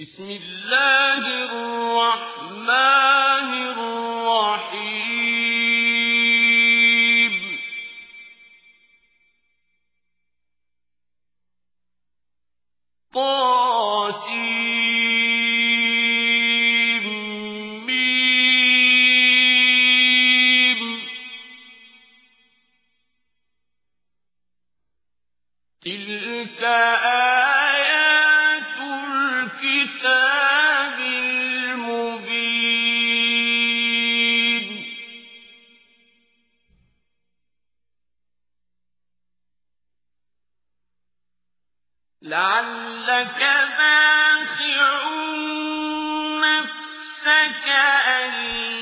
بسم الله الرحمن الرحيم. طاسيم. تلك آه لعلك باخع نفسك أن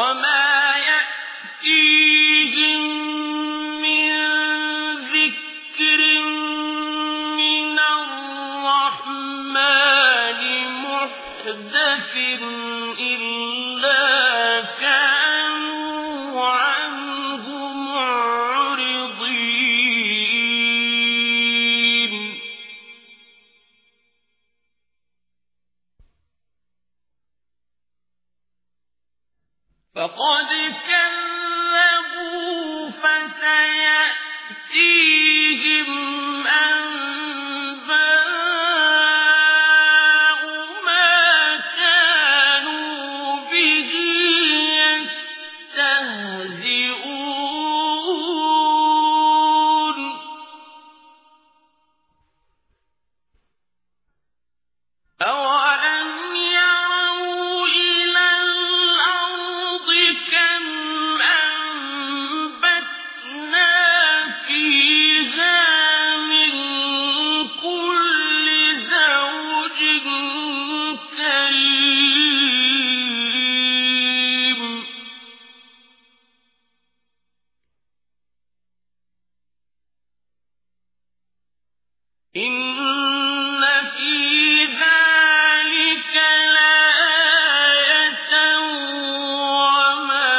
وما يأتيهم من ذكر من الرحمن محدث فقد كذب إن في ذلك لآية وما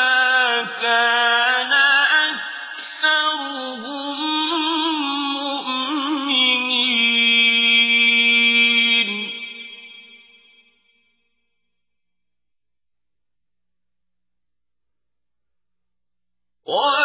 كان أكثرهم مؤمنين. وَلَا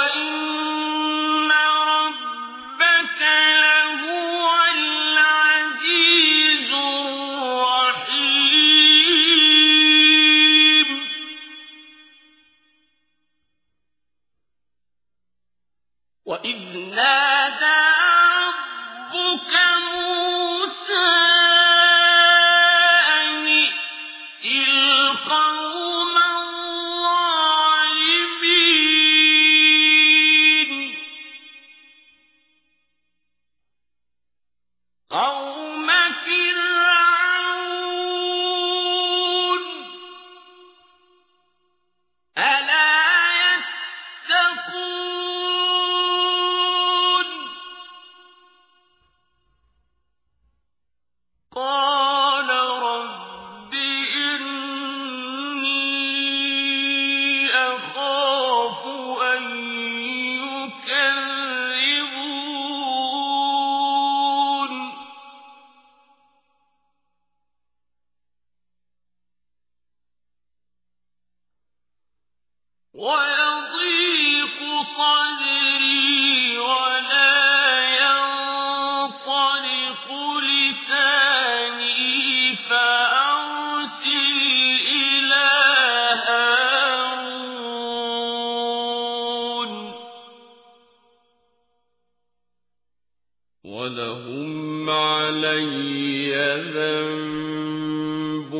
ولهم علي ذنب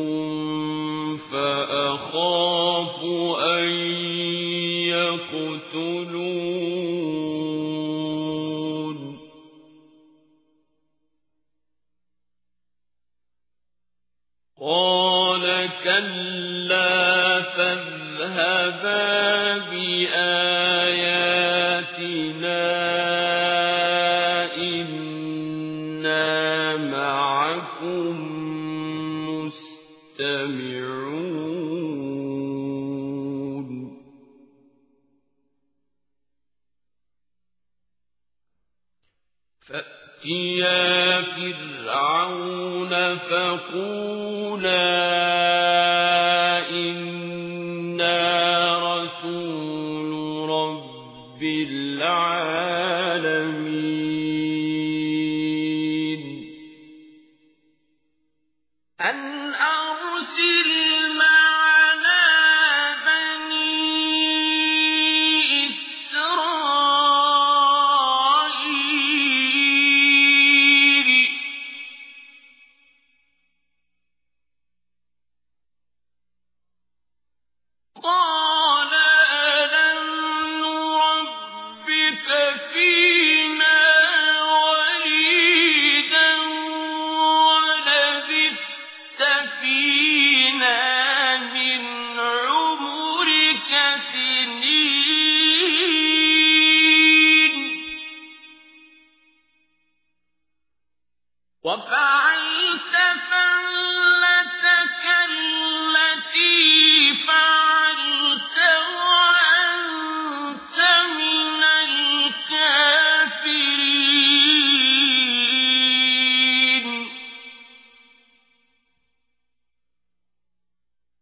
فأخاف أن يقتلون قال كلا فاذهبا بآياتنا فأتيا فرعون فقولا إنا رسول رب العالمين. أن قال ألم نربك فينا وفعلت